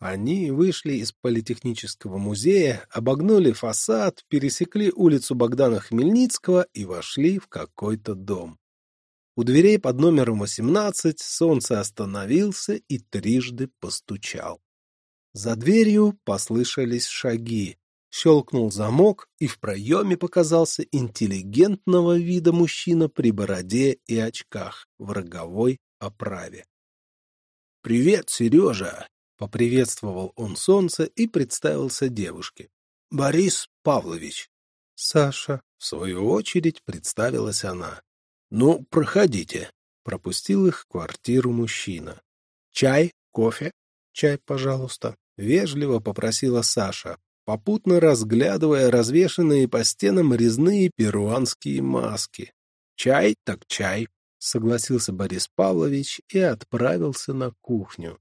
Они вышли из политехнического музея, обогнули фасад, пересекли улицу Богдана Хмельницкого и вошли в какой-то дом. У дверей под номером 18 солнце остановился и трижды постучал. За дверью послышались шаги. Щелкнул замок, и в проеме показался интеллигентного вида мужчина при бороде и очках в роговой оправе. — Привет, Сережа! — поприветствовал он солнце и представился девушке. — Борис Павлович. — Саша. В свою очередь представилась она. — Ну, проходите. Пропустил их в квартиру мужчина. — Чай? Кофе? — Чай, пожалуйста. — вежливо попросила Саша, попутно разглядывая развешанные по стенам резные перуанские маски. «Чай так чай», — согласился Борис Павлович и отправился на кухню.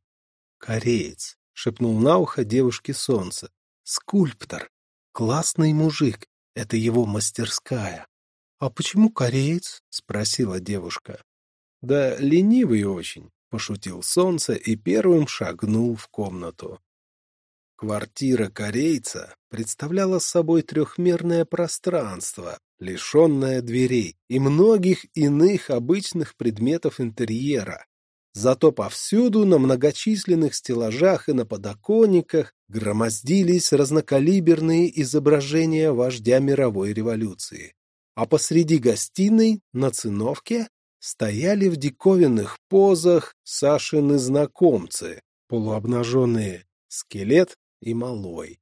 «Кореец», — шепнул на ухо девушке солнце. «Скульптор. Классный мужик. Это его мастерская». «А почему кореец?» — спросила девушка. «Да ленивый очень», — пошутил солнце и первым шагнул в комнату. Квартира корейца представляла собой трехмерное пространство, лишенное дверей и многих иных обычных предметов интерьера. Зато повсюду на многочисленных стеллажах и на подоконниках громоздились разнокалиберные изображения вождя мировой революции. А посреди гостиной, на циновке, стояли в диковинных позах Сашины знакомцы, полуобнаженные скелет и малой.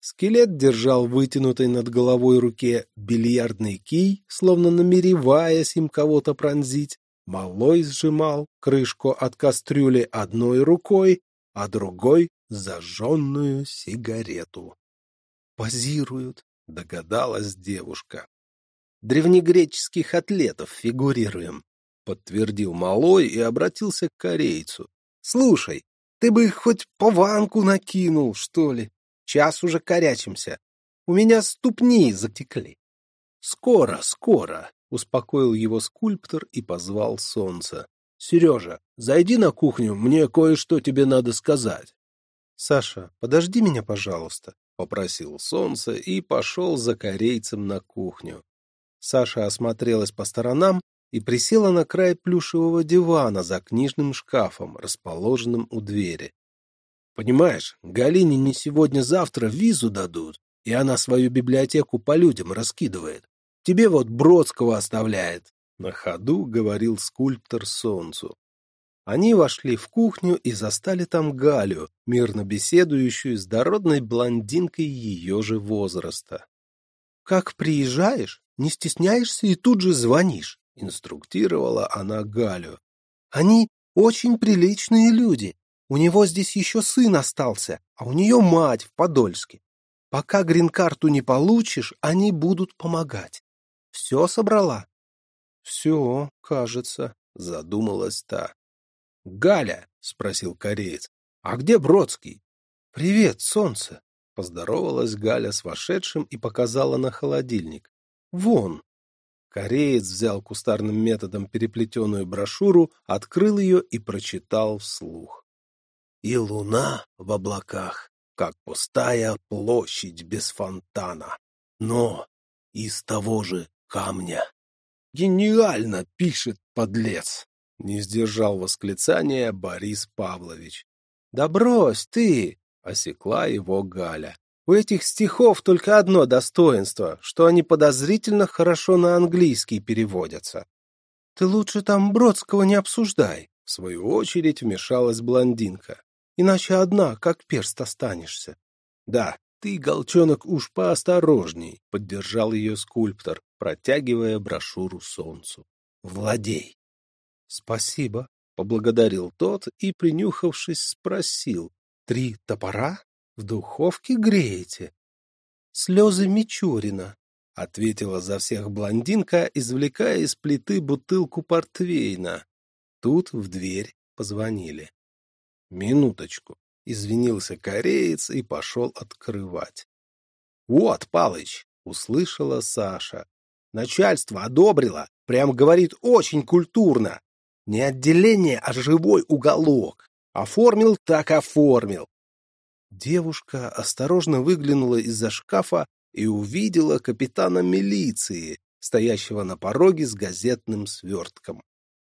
Скелет держал вытянутой над головой руке бильярдный кий, словно намереваясь им кого-то пронзить. Малой сжимал крышку от кастрюли одной рукой, а другой — зажженную сигарету. «Позируют», — догадалась девушка. «Древнегреческих атлетов фигурируем», — подтвердил Малой и обратился к корейцу. «Слушай, ты бы хоть по ванку накинул, что ли. Час уже корячимся. У меня ступни затекли. Скоро, скоро, успокоил его скульптор и позвал солнце. Сережа, зайди на кухню, мне кое-что тебе надо сказать. Саша, подожди меня, пожалуйста, попросил солнце и пошел за корейцем на кухню. Саша осмотрелась по сторонам и присела на край плюшевого дивана за книжным шкафом, расположенным у двери. «Понимаешь, Галине не сегодня-завтра визу дадут, и она свою библиотеку по людям раскидывает. Тебе вот Бродского оставляет», — на ходу говорил скульптор Солнцу. Они вошли в кухню и застали там Галю, мирно беседующую с дородной блондинкой ее же возраста. «Как приезжаешь, не стесняешься и тут же звонишь инструктировала она Галю. Они очень приличные люди. У него здесь еще сын остался, а у нее мать в Подольске. Пока грин-карту не получишь, они будут помогать. Все собрала? Все, кажется, задумалась та. Галя, спросил кореец, а где Бродский? Привет, солнце. Поздоровалась Галя с вошедшим и показала на холодильник. Вон, Кореец взял кустарным методом переплетенную брошюру, открыл ее и прочитал вслух. «И луна в облаках, как пустая площадь без фонтана, но из того же камня». «Гениально!» — пишет подлец! — не сдержал восклицания Борис Павлович. «Да брось ты!» — осекла его Галя. У этих стихов только одно достоинство, что они подозрительно хорошо на английский переводятся. Ты лучше там Бродского не обсуждай, в свою очередь вмешалась блондинка. Иначе одна, как перст, останешься. Да, ты, голчонок, уж поосторожней, поддержал ее скульптор, протягивая брошюру солнцу. Владей. Спасибо, поблагодарил тот и, принюхавшись, спросил. Три топора? В духовке греете? Слезы Мичурина, — ответила за всех блондинка, извлекая из плиты бутылку портвейна. Тут в дверь позвонили. Минуточку. Извинился кореец и пошел открывать. «Вот, Палыч!» — услышала Саша. «Начальство одобрило. Прям говорит очень культурно. Не отделение, а живой уголок. Оформил так оформил. Девушка осторожно выглянула из-за шкафа и увидела капитана милиции, стоящего на пороге с газетным свертком.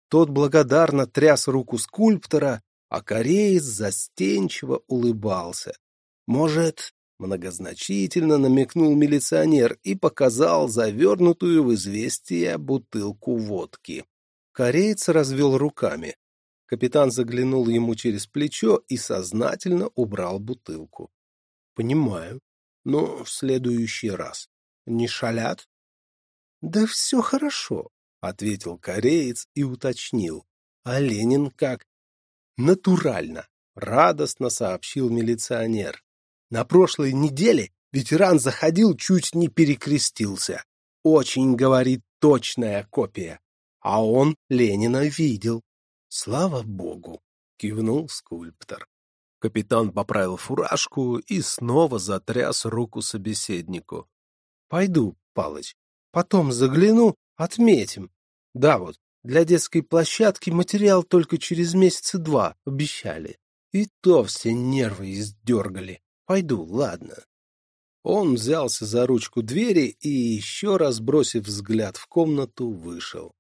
Тот благодарно тряс руку скульптора, а кореец застенчиво улыбался. Может, многозначительно намекнул милиционер и показал завернутую в известие бутылку водки. Кореец развел руками. Капитан заглянул ему через плечо и сознательно убрал бутылку. — Понимаю. Но в следующий раз. Не шалят? — Да все хорошо, — ответил кореец и уточнил. — А Ленин как? — Натурально, — радостно сообщил милиционер. На прошлой неделе ветеран заходил, чуть не перекрестился. Очень, говорит, точная копия. А он Ленина видел. Слава богу, кивнул скульптор. Капитан поправил фуражку и снова затряс руку собеседнику. Пойду, Палыч, потом загляну, отметим. Да вот, для детской площадки материал только через месяца два обещали. И то все нервы издергали. Пойду, ладно. Он взялся за ручку двери и, еще раз бросив взгляд в комнату, вышел.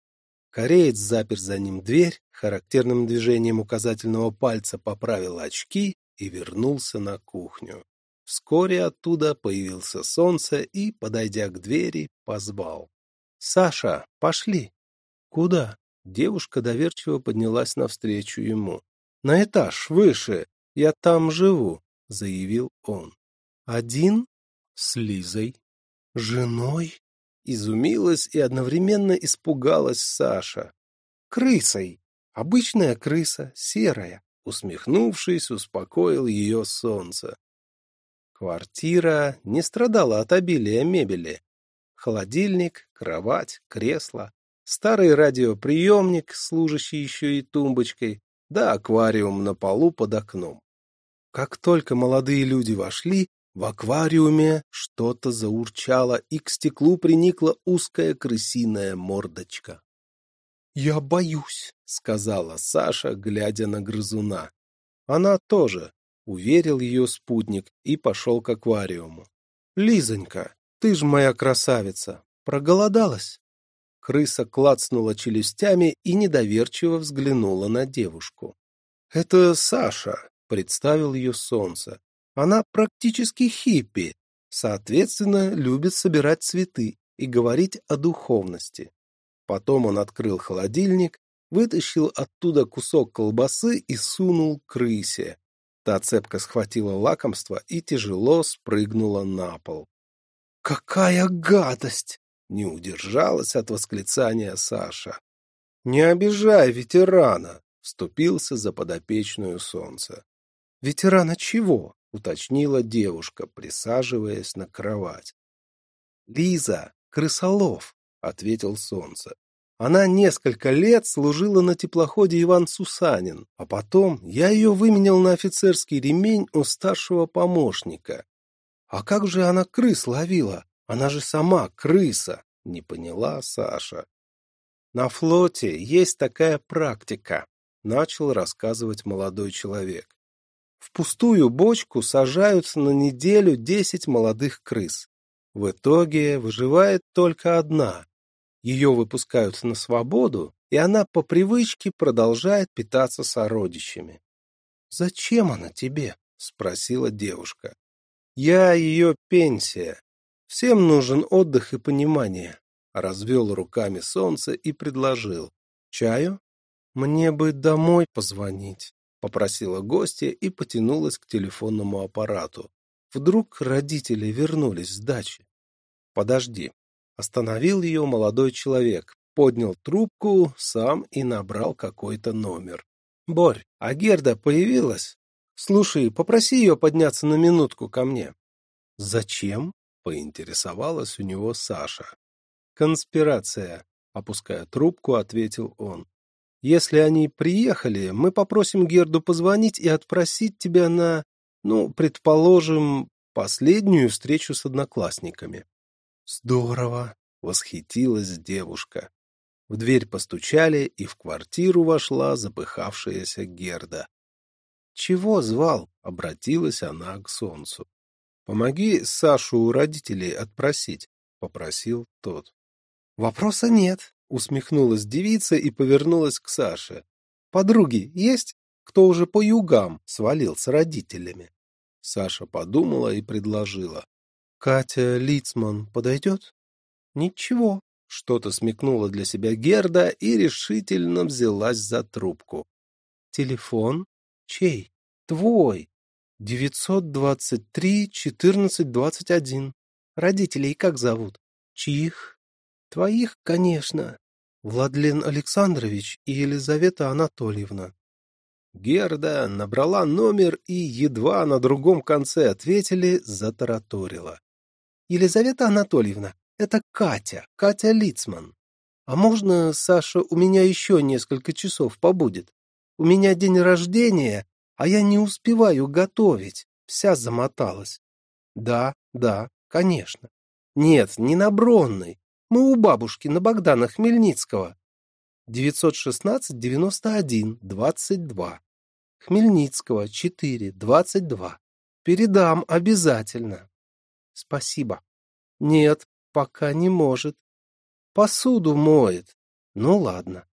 Кореец запер за ним дверь, характерным движением указательного пальца поправил очки и вернулся на кухню. Вскоре оттуда появился солнце и, подойдя к двери, позвал. — Саша, пошли. — Куда? Девушка доверчиво поднялась навстречу ему. — На этаж, выше. Я там живу. — заявил он. «Один? С Лизой? Женой?» Изумилась и одновременно испугалась Саша. «Крысой! Обычная крыса, серая!» Усмехнувшись, успокоил ее солнце. Квартира не страдала от обилия мебели. Холодильник, кровать, кресло, старый радиоприемник, служащий еще и тумбочкой, да аквариум на полу под окном. Как только молодые люди вошли, в аквариуме что-то заурчало, и к стеклу приникла узкая крысиная мордочка. «Я боюсь», — сказала Саша, глядя на грызуна. Она тоже, — уверил ее спутник и пошел к аквариуму. «Лизонька, ты ж моя красавица, проголодалась?» Крыса клацнула челюстями и недоверчиво взглянула на девушку. «Это Саша, представил ее солнце. Она практически хиппи, соответственно, любит собирать цветы и говорить о духовности. Потом он открыл холодильник, вытащил оттуда кусок колбасы и сунул крысе. Та цепко схватила лакомство и тяжело спрыгнула на пол. «Какая гадость!» — не удержалась от восклицания Саша. «Не обижай ветерана!» — вступился за подопечную солнце. «Ветерана чего?» — уточнила девушка, присаживаясь на кровать. «Лиза, крысолов», — ответил солнце. Она несколько лет служила на теплоходе Иван Сусанин, а потом я ее выменял на офицерский ремень у старшего помощника. А как же она крыс ловила? Она же сама крыса, не поняла Саша. На флоте есть такая практика, начал рассказывать молодой человек. В пустую бочку сажаются на неделю десять молодых крыс. В итоге выживает только одна. Ее выпускают на свободу, и она по привычке продолжает питаться сородичами. «Зачем она тебе?» — спросила девушка. «Я ее пенсия. Всем нужен отдых и понимание», — развел руками солнце и предложил. «Чаю? Мне бы домой позвонить» попросила гостья и потянулась к телефонному аппарату. Вдруг родители вернулись с дачи. Подожди. Остановил ее молодой человек, поднял трубку, сам и набрал какой-то номер. Борь, а Герда появилась? Слушай, попроси ее подняться на минутку ко мне. Зачем? Поинтересовалась у него Саша. Конспирация. Опуская трубку, ответил он. Если они приехали, мы попросим Герду позвонить и отпросить тебя на, ну, предположим, последнюю встречу с одноклассниками. Здорово, восхитилась девушка. В дверь постучали, и в квартиру вошла запыхавшаяся Герда. «Чего звал?» — Обратилась она к солнцу. «Помоги Сашу у родителей отпросить», — попросил тот. «Вопроса нет», — усмехнулась девица и повернулась к Саше. «Подруги есть, кто уже по югам свалил с родителями?» Саша подумала и предложила. «Катя Лицман подойдет?» «Ничего», — что-то смекнула для себя Герда и решительно взялась за трубку. «Телефон? Чей? Твой. 923-14-21. Родителей как зовут? Чьих? Твоих, конечно. Владлен Александрович и Елизавета Анатольевна. Герда набрала номер и, едва на другом конце ответили, затараторила. Елизавета Анатольевна, это Катя, Катя Лицман. А можно, Саша, у меня еще несколько часов побудет? У меня день рождения, а я не успеваю готовить, вся замоталась. Да, да, конечно. Нет, не на Бронной. Мы у бабушки на Богдана Хмельницкого. 916-91-22. Хмельницкого, 4, 22. Передам обязательно. Спасибо. Нет, пока не может. Посуду моет. Ну ладно.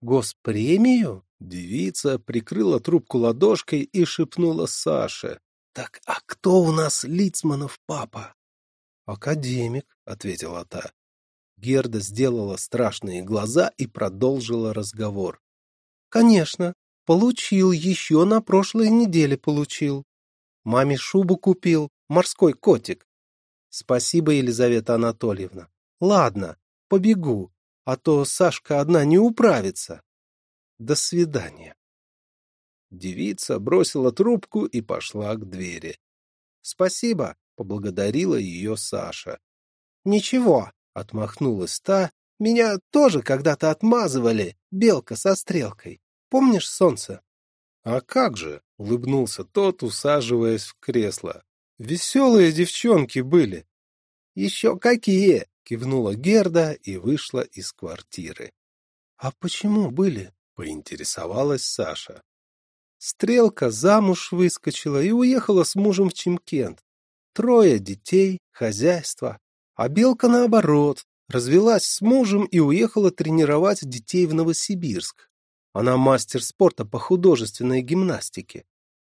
Госпремию? Девица прикрыла трубку ладошкой и шепнула Саше. «Так а кто у нас Лицманов папа?» «Академик», — ответила та. Герда сделала страшные глаза и продолжила разговор. «Конечно, получил, еще на прошлой неделе получил. Маме шубу купил, морской котик. Спасибо, Елизавета Анатольевна. Ладно, побегу, а то Сашка одна не управится. До свидания. Девица бросила трубку и пошла к двери. «Спасибо», — поблагодарила ее Саша. «Ничего», — отмахнулась та, — «меня тоже когда-то отмазывали, белка со стрелкой. Помнишь солнце?» «А как же?» — улыбнулся тот, усаживаясь в кресло. «Веселые девчонки были». «Еще какие!» — кивнула Герда и вышла из квартиры. «А почему были?» — поинтересовалась Саша. Стрелка замуж выскочила и уехала с мужем в Чимкент. Трое детей, хозяйство. А Белка, наоборот, развелась с мужем и уехала тренировать детей в Новосибирск. Она мастер спорта по художественной гимнастике.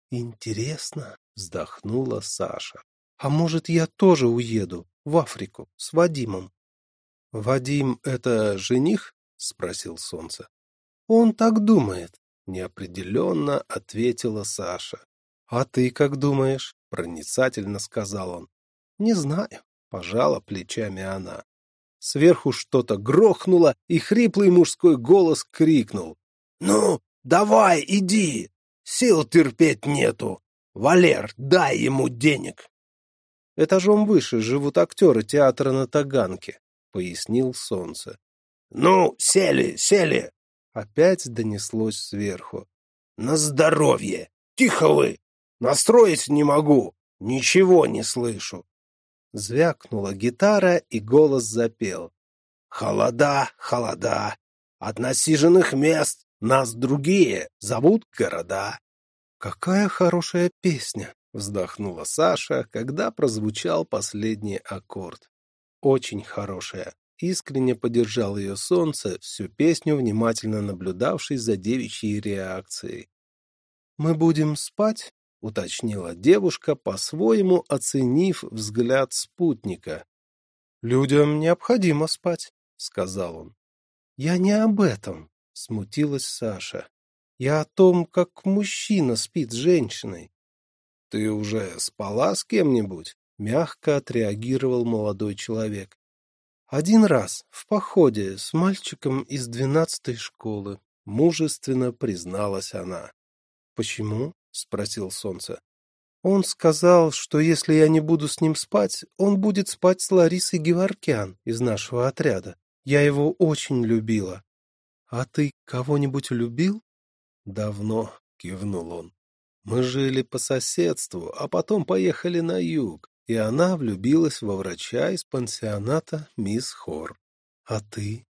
«Интересно», — вздохнула Саша. «А может, я тоже уеду в Африку с Вадимом?» «Вадим — это жених?» — спросил Солнце. Он так думает, неопределенно ответила Саша. А ты как думаешь? проницательно сказал он. Не знаю, пожала плечами она. Сверху что-то грохнуло, и хриплый мужской голос крикнул. «Ну, давай, иди! Сил терпеть нету! Валер, дай ему денег!» «Этажом выше живут актеры театра на Таганке», — пояснил Солнце. «Ну, сели, сели!» Опять донеслось сверху. «На здоровье! Тихо вы! Настроить не могу! Ничего не слышу!» Звякнула гитара, и голос запел. «Холода, холода! От насиженных мест нас другие зовут города!» «Какая хорошая песня!» — вздохнула Саша, когда прозвучал последний аккорд. «Очень хорошая!» Искренне поддержал ее солнце, всю песню внимательно наблюдавший за девичьей реакцией. «Мы будем спать?» — уточнила девушка, по-своему оценив взгляд спутника. «Людям необходимо спать», — сказал он. «Я не об этом», — смутилась Саша. «Я о том, как мужчина спит с женщиной». «Ты уже спала с кем-нибудь?» — мягко отреагировал молодой человек. Один раз в походе с мальчиком из двенадцатой школы, мужественно призналась она. «Почему?» — спросил Солнце. «Он сказал, что если я не буду с ним спать, он будет спать с Ларисой Геворкян из нашего отряда. Я его очень любила». «А ты кого-нибудь любил?» «Давно», — кивнул он. «Мы жили по соседству, а потом поехали на юг и она влюбилась во врача из пансионата мисс Хор. А ты?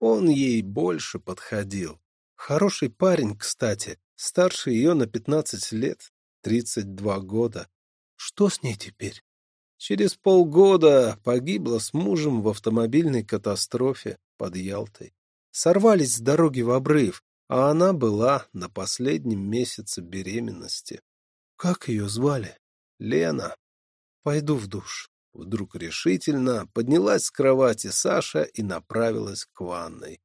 Он ей больше подходил. Хороший парень, кстати, старше ее на пятнадцать лет. 32 года. Что с ней теперь? Через полгода погибла с мужем в автомобильной катастрофе под Ялтой. Сорвались с дороги в обрыв, а она была на последнем месяце беременности. Как ее звали? Лена. Пойду в душ. Вдруг решительно поднялась с кровати Саша и направилась к ванной.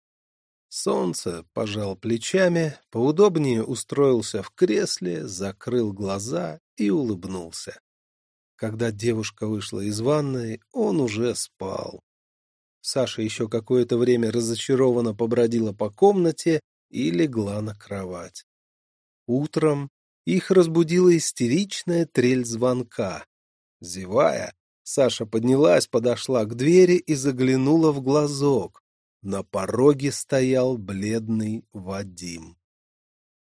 Солнце пожал плечами, поудобнее устроился в кресле, закрыл глаза и улыбнулся. Когда девушка вышла из ванной, он уже спал. Саша еще какое-то время разочарованно побродила по комнате и легла на кровать. Утром их разбудила истеричная трель звонка. Зевая, Саша поднялась, подошла к двери и заглянула в глазок. На пороге стоял бледный Вадим.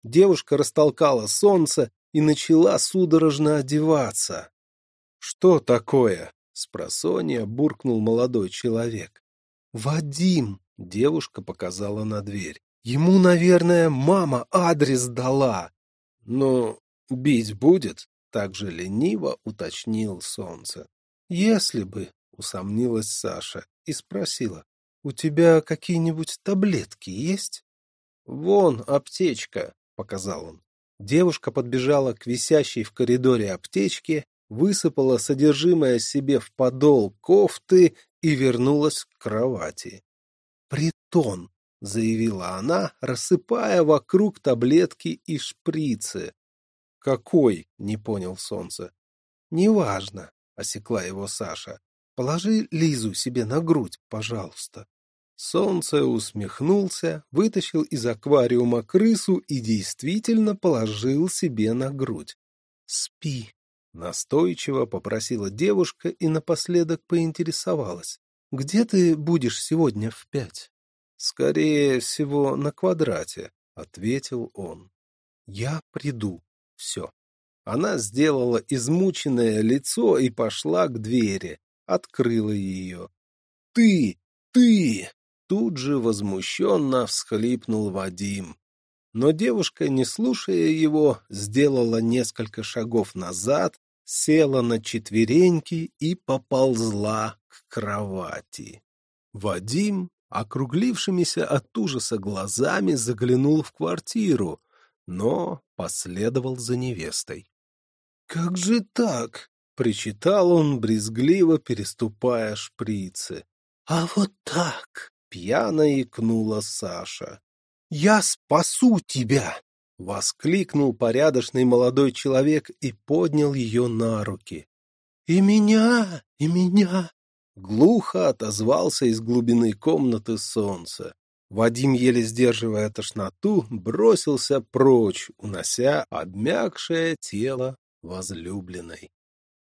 Девушка растолкала солнце и начала судорожно одеваться. — Что такое? — спросонья буркнул молодой человек. — Вадим! — девушка показала на дверь. — Ему, наверное, мама адрес дала. — Ну, бить будет? — так же лениво уточнил солнце. — Если бы, — усомнилась Саша и спросила. «У тебя какие-нибудь таблетки есть?» «Вон аптечка», — показал он. Девушка подбежала к висящей в коридоре аптечке, высыпала содержимое себе в подол кофты и вернулась к кровати. «Притон», — заявила она, рассыпая вокруг таблетки и шприцы. «Какой?» — не понял солнце. «Неважно», — осекла его Саша. «Положи Лизу себе на грудь, пожалуйста». Солнце усмехнулся, вытащил из аквариума крысу и действительно положил себе на грудь. «Спи», — настойчиво попросила девушка и напоследок поинтересовалась. «Где ты будешь сегодня в пять?» «Скорее всего, на квадрате», — ответил он. «Я приду. Все». Она сделала измученное лицо и пошла к двери, открыла ее. «Ты! Ты!» Тут же возмущенно всхлипнул Вадим. Но девушка, не слушая его, сделала несколько шагов назад, села на четвереньки и поползла к кровати. Вадим, округлившимися от ужаса глазами, заглянул в квартиру, но последовал за невестой. — Как же так? — причитал он, брезгливо переступая шприцы. — А вот так! Пьяно икнула Саша. «Я спасу тебя!» — воскликнул порядочный молодой человек и поднял ее на руки. «И меня, и меня!» Глухо отозвался из глубины комнаты солнце. Вадим, еле сдерживая тошноту, бросился прочь, унося обмякшее тело возлюбленной.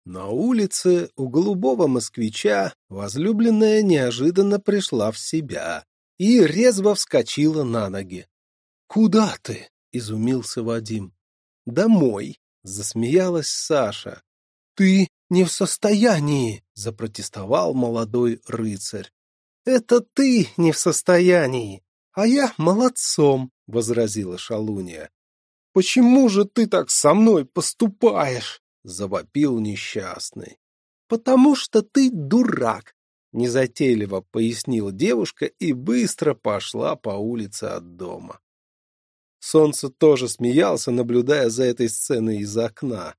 На улице у голубого москвича возлюбленная неожиданно пришла в себя и резво вскочила на ноги. — Куда ты? — изумился Вадим. — Домой, — засмеялась Саша. — Ты не в состоянии, — запротестовал молодой рыцарь. — Это ты не в состоянии, а я молодцом, — возразила Шалунья. — Почему же ты так со мной поступаешь? завопил несчастный. «Потому что ты дурак!» — незатейливо пояснила девушка и быстро пошла по улице от дома. Солнце тоже смеялся, наблюдая за этой сценой из окна.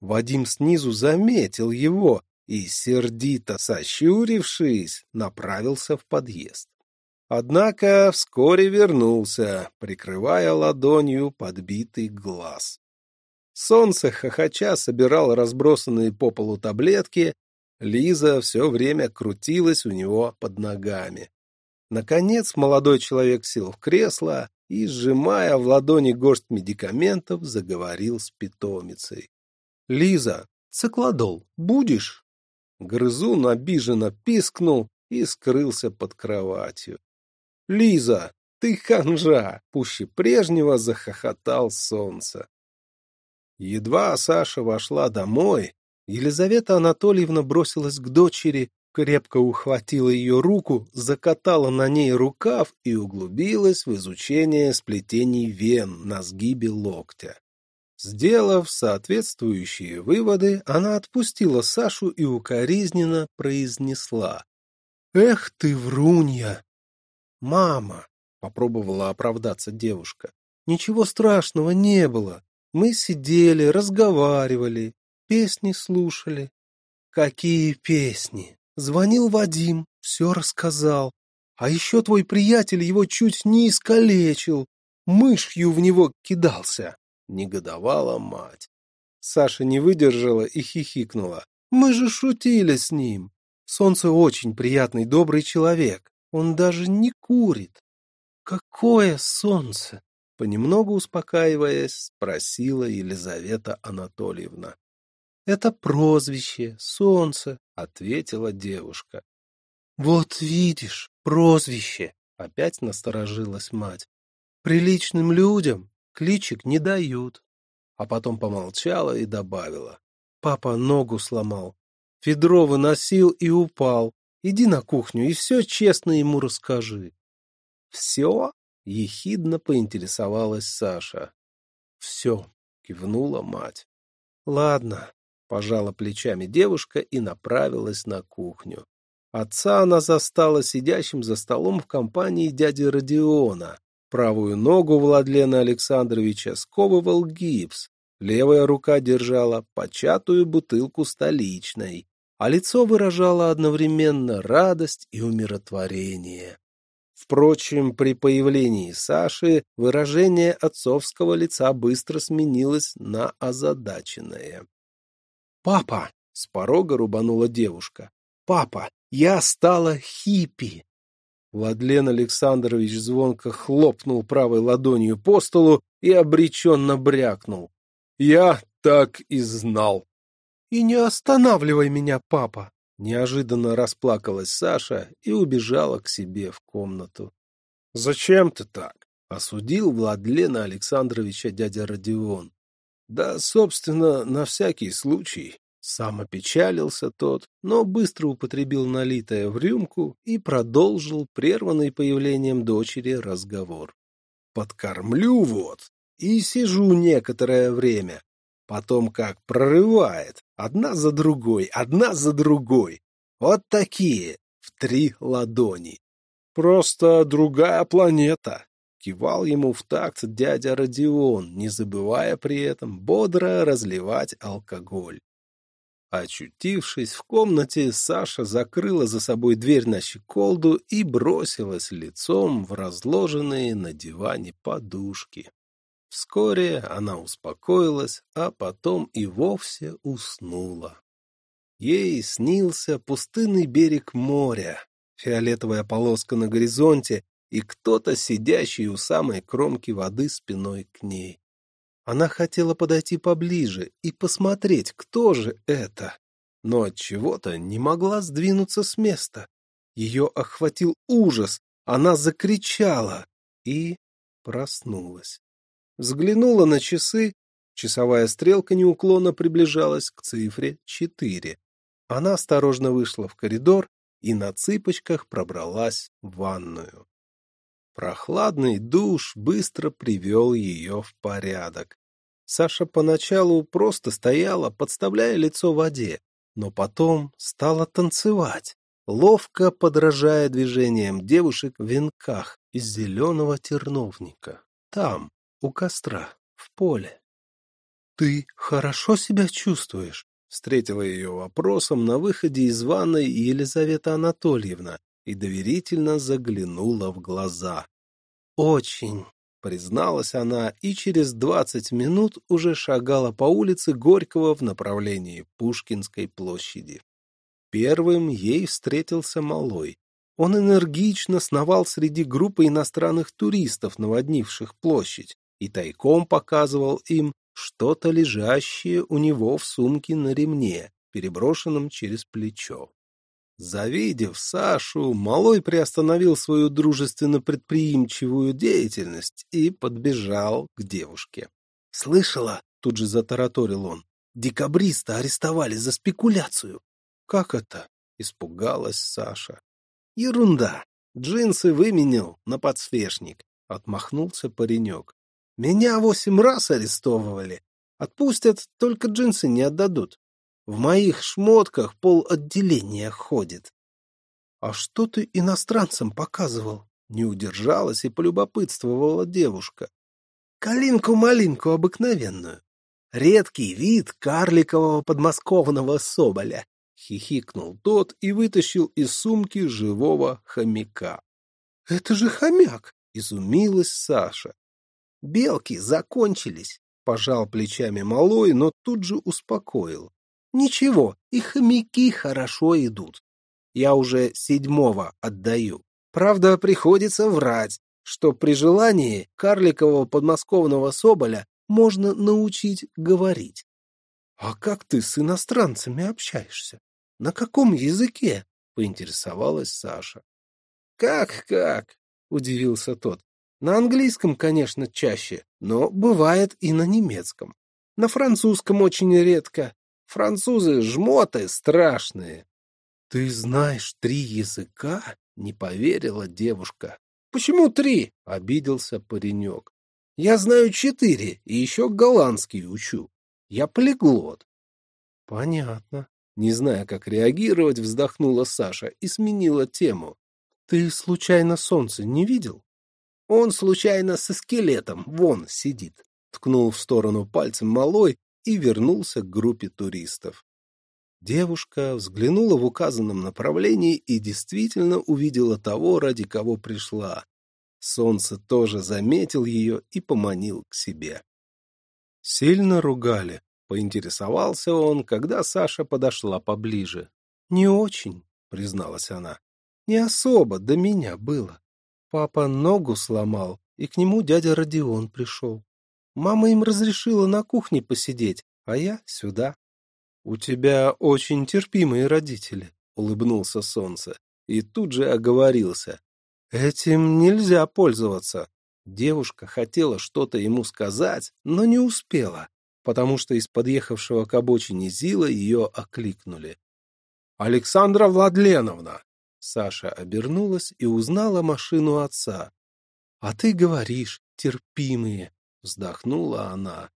Вадим снизу заметил его и, сердито сощурившись, направился в подъезд. Однако вскоре вернулся, прикрывая ладонью подбитый глаз. Солнце хохоча собирал разбросанные по полу таблетки, Лиза все время крутилась у него под ногами. Наконец молодой человек сел в кресло и, сжимая в ладони горсть медикаментов, заговорил с питомицей. — Лиза, циклодол будешь? Грызун обиженно пискнул и скрылся под кроватью. — Лиза, ты ханжа! — пуще прежнего захохотал солнце. Едва Саша вошла домой, Елизавета Анатольевна бросилась к дочери, крепко ухватила ее руку, закатала на ней рукав и углубилась в изучение сплетений вен на сгибе локтя. Сделав соответствующие выводы, она отпустила Сашу и укоризненно произнесла. «Эх ты, врунья!» «Мама!» — попробовала оправдаться девушка. «Ничего страшного не было. Мы сидели, разговаривали, песни слушали». «Какие песни?» Звонил Вадим, все рассказал. А еще твой приятель его чуть не искалечил. Мышью в него кидался. Негодовала мать. Саша не выдержала и хихикнула. Мы же шутили с ним. Солнце очень приятный, добрый человек. Он даже не курит. Какое солнце? Понемногу успокаиваясь, спросила Елизавета Анатольевна. Это прозвище, солнце, ответила девушка. Вот видишь, прозвище, опять насторожилась мать. Приличным людям кличек не дают. А потом помолчала и добавила. Папа ногу сломал. Ведро выносил и упал. Иди на кухню и все честно ему расскажи. Все? Ехидно поинтересовалась Саша. Все, кивнула мать. Ладно, Пожала плечами девушка и направилась на кухню. Отца она застала сидящим за столом в компании дяди Родиона. Правую ногу Владлена Александровича сковывал гипс, левая рука держала початую бутылку столичной, а лицо выражало одновременно радость и умиротворение. Впрочем, при появлении Саши выражение отцовского лица быстро сменилось на озадаченное. «Папа!» — с порога рубанула девушка. «Папа, я стала хиппи!» Владлен Александрович звонко хлопнул правой ладонью по столу и обреченно брякнул. «Я так и знал!» «И не останавливай меня, папа!» Неожиданно расплакалась Саша и убежала к себе в комнату. «Зачем ты так?» — осудил Владлена Александровича дядя Родион. Да, собственно, на всякий случай. Сам опечалился тот, но быстро употребил налитое в рюмку и продолжил прерванный появлением дочери разговор. «Подкормлю вот и сижу некоторое время. Потом как прорывает, одна за другой, одна за другой. Вот такие, в три ладони. Просто другая планета. Кивал ему в такт дядя Родион, не забывая при этом бодро разливать алкоголь. Очутившись в комнате, Саша закрыла за собой дверь на щеколду и бросилась лицом в разложенные на диване подушки. Вскоре она успокоилась, а потом и вовсе уснула. Ей снился пустынный берег моря, фиолетовая полоска на горизонте и кто-то, сидящий у самой кромки воды спиной к ней. Она хотела подойти поближе и посмотреть, кто же это, но от чего-то не могла сдвинуться с места. Ее охватил ужас, она закричала и проснулась. Взглянула на часы, часовая стрелка неуклонно приближалась к цифре четыре. Она осторожно вышла в коридор и на цыпочках пробралась в ванную. Прохладный душ быстро привел ее в порядок. Саша поначалу просто стояла, подставляя лицо в воде, но потом стала танцевать, ловко подражая движениям девушек в венках из зеленого терновника. Там, у костра, в поле. — Ты хорошо себя чувствуешь? — встретила ее вопросом на выходе из ванной Елизавета Анатольевна, и доверительно заглянула в глаза. «Очень», — призналась она, и через двадцать минут уже шагала по улице Горького в направлении Пушкинской площади. Первым ей встретился малой. Он энергично сновал среди группы иностранных туристов, наводнивших площадь, и тайком показывал им что-то лежащее у него в сумке на ремне, переброшенном через плечо. Завидев Сашу, Малой приостановил свою дружественно-предприимчивую деятельность и подбежал к девушке. «Слышала?» — тут же затараторил он. «Декабриста арестовали за спекуляцию». «Как это?» — испугалась Саша. «Ерунда. Джинсы выменил на подсвечник», — отмахнулся паренек. «Меня восемь раз арестовывали, Отпустят, только джинсы не отдадут. В моих шмотках пол отделения ходит. — А что ты иностранцам показывал? Не удержалась и полюбопытствовала девушка. — Калинку-малинку обыкновенную. Редкий вид карликового подмосковного соболя. Хихикнул тот и вытащил из сумки живого хомяка. — Это же хомяк! — изумилась Саша. — Белки закончились, — пожал плечами малой, но тут же успокоил. — Ничего, и хомяки хорошо идут. Я уже седьмого отдаю. Правда, приходится врать, что при желании карликового подмосковного соболя можно научить говорить. — А как ты с иностранцами общаешься? «На каком языке?» — поинтересовалась Саша. «Как-как?» — удивился тот. «На английском, конечно, чаще, но бывает и на немецком. На французском очень редко. Французы жмоты страшные». «Ты знаешь три языка?» — не поверила девушка. «Почему три?» — обиделся паренек. «Я знаю четыре и еще голландский учу. Я полиглот». «Понятно», не зная, как реагировать, вздохнула Саша и сменила тему. «Ты случайно солнце не видел?» «Он случайно со скелетом, вон сидит», — ткнул в сторону пальцем малой и вернулся к группе туристов. Девушка взглянула в указанном направлении и действительно увидела того, ради кого пришла. Солнце тоже заметил ее и поманил к себе. Сильно ругали, Поинтересовался он, когда Саша подошла поближе. «Не очень», — призналась она. «Не особо до меня было. Папа ногу сломал, и к нему дядя Родион пришел. Мама им разрешила на кухне посидеть, а я сюда». «У тебя очень терпимые родители», — улыбнулся Солнце, и тут же оговорился. «Этим нельзя пользоваться». Девушка хотела что-то ему сказать, но не успела потому что из подъехавшего к обочине Зила ее окликнули. «Александра Владленовна!» Саша обернулась и узнала машину отца. «А ты говоришь, терпимые!» — вздохнула она.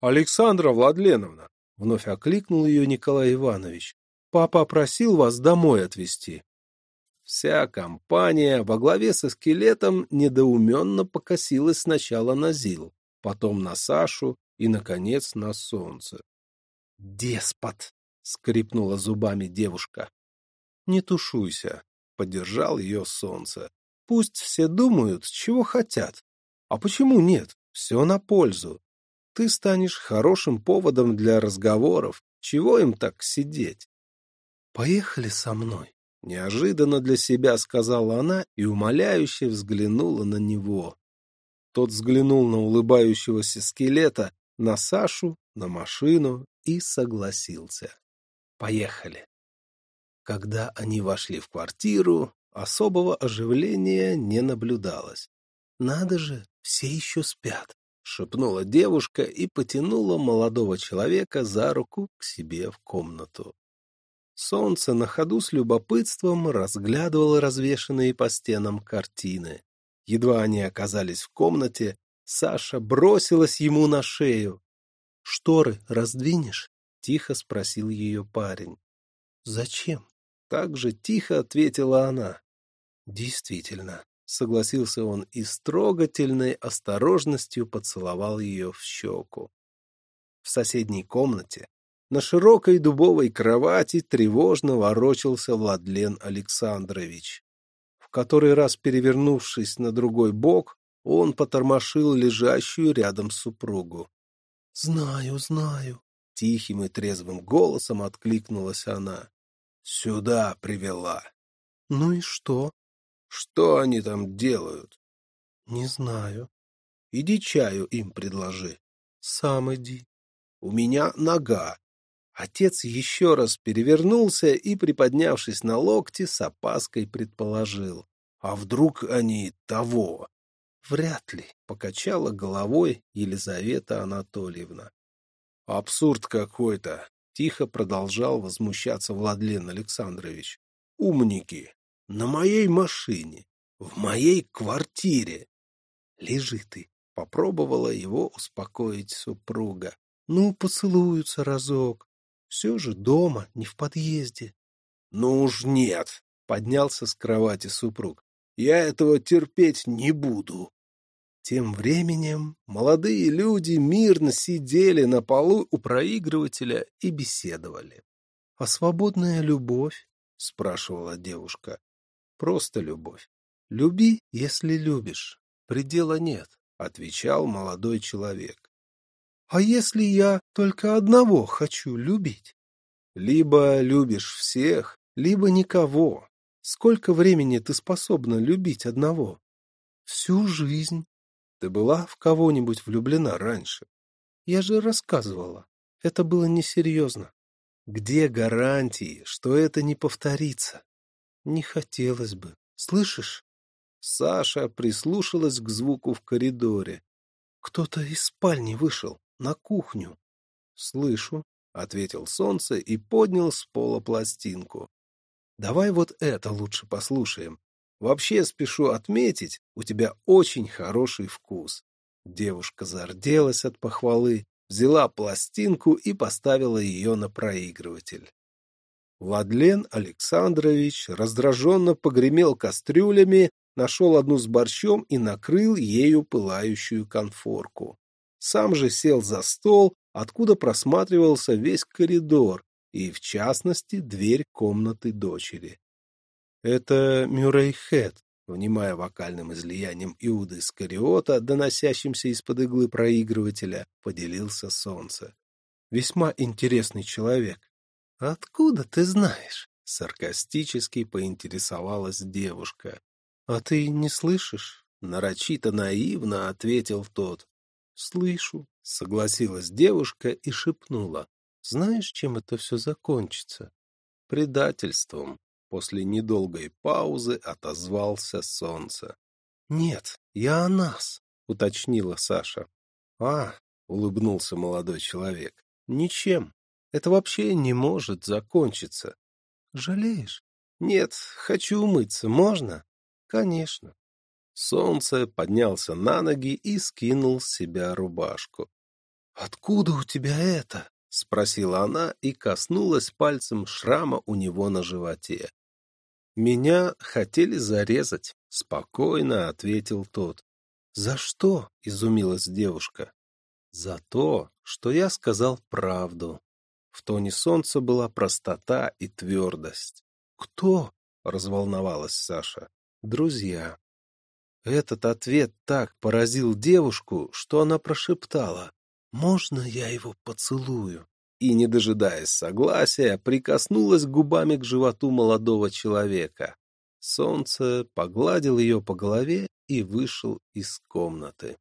«Александра Владленовна!» — вновь окликнул ее Николай Иванович. «Папа просил вас домой отвезти». Вся компания во главе со скелетом недоуменно покосилась сначала на Зил, потом на Сашу, и, наконец, на солнце. «Деспот!» — скрипнула зубами девушка. «Не тушуйся», — поддержал ее солнце. «Пусть все думают, чего хотят. А почему нет? Все на пользу. Ты станешь хорошим поводом для разговоров. Чего им так сидеть?» «Поехали со мной», — неожиданно для себя сказала она и умоляюще взглянула на него. Тот взглянул на улыбающегося скелета на Сашу, на машину и согласился. Поехали. Когда они вошли в квартиру, особого оживления не наблюдалось. «Надо же, все еще спят», — шепнула девушка и потянула молодого человека за руку к себе в комнату. Солнце на ходу с любопытством разглядывало развешанные по стенам картины. Едва они оказались в комнате, Саша бросилась ему на шею. — Шторы раздвинешь? — тихо спросил ее парень. — Зачем? — так же тихо ответила она. — Действительно, — согласился он и с трогательной осторожностью поцеловал ее в щеку. В соседней комнате на широкой дубовой кровати тревожно ворочался Владлен Александрович. В который раз перевернувшись на другой бок, он потормошил лежащую рядом супругу. — Знаю, знаю, — тихим и трезвым голосом откликнулась она. — Сюда привела. — Ну и что? — Что они там делают? — Не знаю. — Иди чаю им предложи. — Сам иди. — У меня нога. Отец еще раз перевернулся и, приподнявшись на локти, с опаской предположил. А вдруг они того? Вряд ли, покачала головой Елизавета Анатольевна. Абсурд какой-то, тихо продолжал возмущаться Владлен Александрович. Умники, на моей машине, в моей квартире. Лежи ты, попробовала его успокоить супруга. Ну, поцелуются разок. Все же дома, не в подъезде. Ну уж нет, поднялся с кровати супруг. Я этого терпеть не буду. Тем временем молодые люди мирно сидели на полу у проигрывателя и беседовали. — А свободная любовь? — спрашивала девушка. — Просто любовь. Люби, если любишь. Предела нет, — отвечал молодой человек. — А если я только одного хочу любить? Либо любишь всех, либо никого. Сколько времени ты способна любить одного? Всю жизнь. Ты была в кого-нибудь влюблена раньше? Я же рассказывала. Это было несерьезно. Где гарантии, что это не повторится? Не хотелось бы. Слышишь? Саша прислушалась к звуку в коридоре. Кто-то из спальни вышел, на кухню. Слышу, — ответил солнце и поднял с пола пластинку. Давай вот это лучше послушаем. Вообще спешу отметить, у тебя очень хороший вкус. Девушка зарделась от похвалы, взяла пластинку и поставила ее на проигрыватель. Владлен Александрович раздраженно погремел кастрюлями, нашел одну с борщом и накрыл ею пылающую конфорку. Сам же сел за стол, откуда просматривался весь коридор, и, в частности, дверь комнаты дочери. Это Мюррей Хэт, внимая вокальным излиянием Иуды Искариота, доносящимся из-под иглы проигрывателя, поделился солнце. Весьма интересный человек. — Откуда ты знаешь? — саркастически поинтересовалась девушка. — А ты не слышишь? — нарочито наивно ответил тот. — Слышу, — согласилась девушка и шепнула. — Знаешь, чем это все закончится? — Предательством. После недолгой паузы отозвался солнце. — Нет, я о нас, — уточнила Саша. — А, — улыбнулся молодой человек, — ничем. Это вообще не может закончиться. — Жалеешь? — Нет, хочу умыться. Можно? — Конечно. Солнце поднялся на ноги и скинул с себя рубашку. — Откуда у тебя это? — спросила она и коснулась пальцем шрама у него на животе. «Меня хотели зарезать», — спокойно ответил тот. «За что?» — изумилась девушка. «За то, что я сказал правду». В тоне солнца была простота и твердость. «Кто?» — разволновалась Саша. «Друзья». Этот ответ так поразил девушку, что она прошептала. «Можно я его поцелую?» и, не дожидаясь согласия, прикоснулась губами к животу молодого человека. Солнце погладил ее по голове и вышел из комнаты.